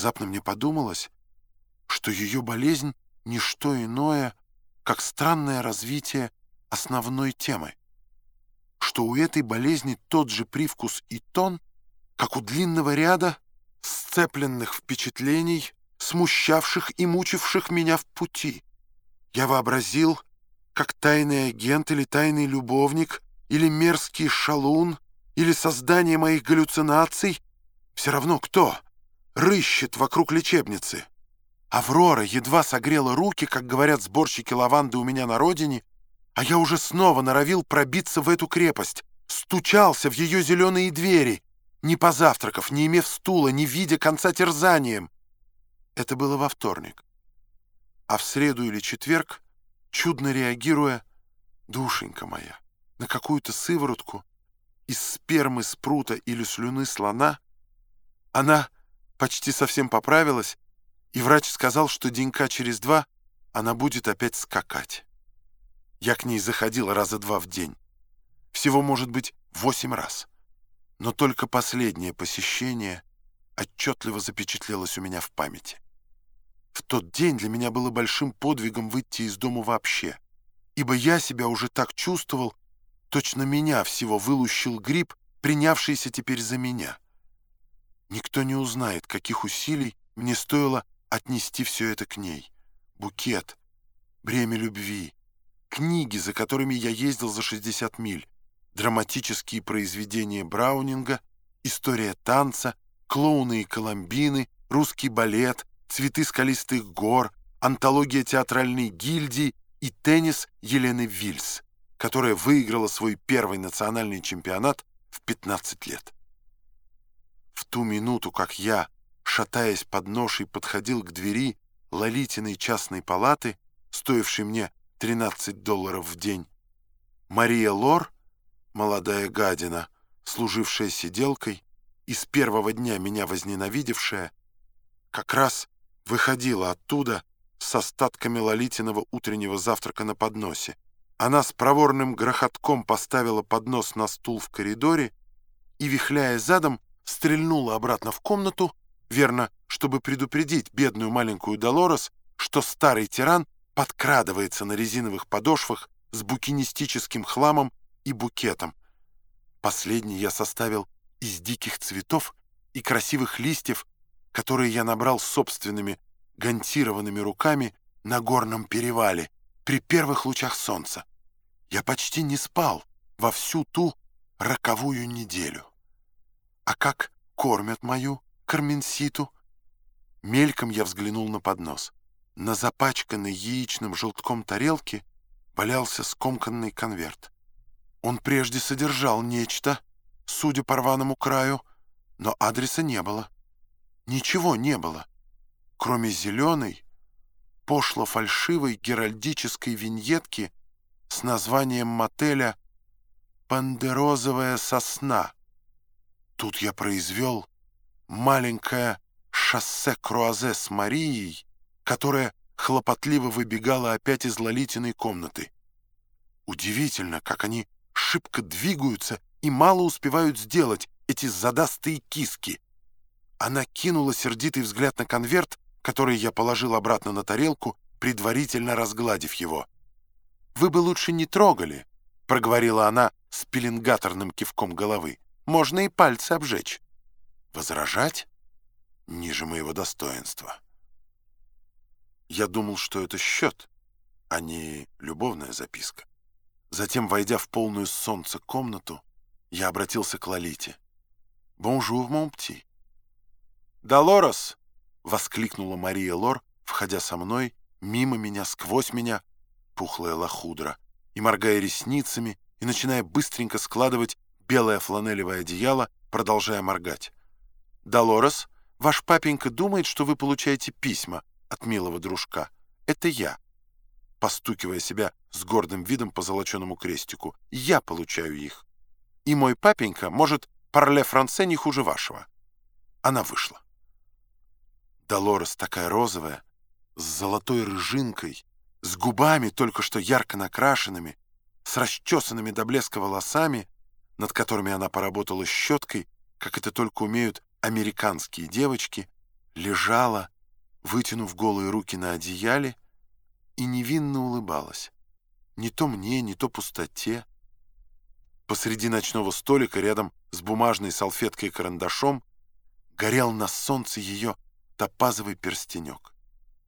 Внезапно мне подумалось, что ее болезнь — не что иное, как странное развитие основной темы, что у этой болезни тот же привкус и тон, как у длинного ряда сцепленных впечатлений, смущавших и мучивших меня в пути. Я вообразил, как тайный агент или тайный любовник, или мерзкий шалун, или создание моих галлюцинаций, все равно кто, рыщет вокруг лечебницы. Аврора едва согрела руки, как говорят сборщики лаванды у меня на родине, а я уже снова норовил пробиться в эту крепость, стучался в ее зеленые двери, не позавтракав, не имев стула, не видя конца терзанием. Это было во вторник. А в среду или четверг, чудно реагируя, душенька моя, на какую-то сыворотку из спермы спрута или слюны слона, она почти совсем поправилась, и врач сказал, что денька через два она будет опять скакать. Я к ней заходил раза два в день. Всего, может быть, восемь раз. Но только последнее посещение отчетливо запечатлелось у меня в памяти. В тот день для меня было большим подвигом выйти из дома вообще, ибо я себя уже так чувствовал, точно меня всего вылущил гриб, принявшийся теперь за меня. Никто не узнает, каких усилий мне стоило отнести все это к ней. Букет, бремя любви, книги, за которыми я ездил за 60 миль, драматические произведения Браунинга, история танца, клоуны и коломбины, русский балет, цветы скалистых гор, антология театральной гильдии и теннис Елены Вильс, которая выиграла свой первый национальный чемпионат в 15 лет. В ту минуту, как я, шатаясь под ношей, подходил к двери Лолитиной частной палаты, стоившей мне 13 долларов в день, Мария Лор, молодая гадина, служившая сиделкой и с первого дня меня возненавидевшая, как раз выходила оттуда с остатками Лолитиного утреннего завтрака на подносе. Она с проворным грохотком поставила поднос на стул в коридоре и, вихляя задом, стрельнула обратно в комнату, верно, чтобы предупредить бедную маленькую Долорес, что старый тиран подкрадывается на резиновых подошвах с букинистическим хламом и букетом. Последний я составил из диких цветов и красивых листьев, которые я набрал собственными гантированными руками на горном перевале при первых лучах солнца. Я почти не спал во всю ту роковую неделю. А как кормят мою карменситу? Мельком я взглянул на поднос. На запачканной яичным желтком тарелке валялся скомканный конверт. Он прежде содержал нечто, судя по рваному краю, но адреса не было. Ничего не было, кроме зеленой, пошло-фальшивой геральдической виньетки с названием мотеля «Пандерозовая сосна». Тут я произвел маленькое шоссе Круазе с Марией, которая хлопотливо выбегала опять из Лолитиной комнаты. Удивительно, как они шибко двигаются и мало успевают сделать, эти задастые киски. Она кинула сердитый взгляд на конверт, который я положил обратно на тарелку, предварительно разгладив его. «Вы бы лучше не трогали», — проговорила она с пеленгаторным кивком головы. «Можно и пальцы обжечь». «Возражать? Ниже моего достоинства». Я думал, что это счет, а не любовная записка. Затем, войдя в полную солнце комнату, я обратился к Лолите. «Bonjour, mon petit». «Долорес!» — воскликнула Мария Лор, входя со мной, мимо меня, сквозь меня, пухлая лохудра, и моргая ресницами, и начиная быстренько складывать белое фланелевое одеяло, продолжая моргать. «Долорес, ваш папенька думает, что вы получаете письма от милого дружка. Это я» постукивая себя с гордым видом по золоченому крестику. «Я получаю их. И мой папенька может парле франце не хуже вашего». Она вышла. Долорес такая розовая, с золотой рыжинкой, с губами только что ярко накрашенными, с расчесанными до блеска волосами, над которыми она поработала щеткой, как это только умеют американские девочки, лежала, вытянув голые руки на одеяле, и невинно улыбалась. Не то мне, не то пустоте. Посреди ночного столика, рядом с бумажной салфеткой и карандашом, горел на солнце ее топазовый перстенек.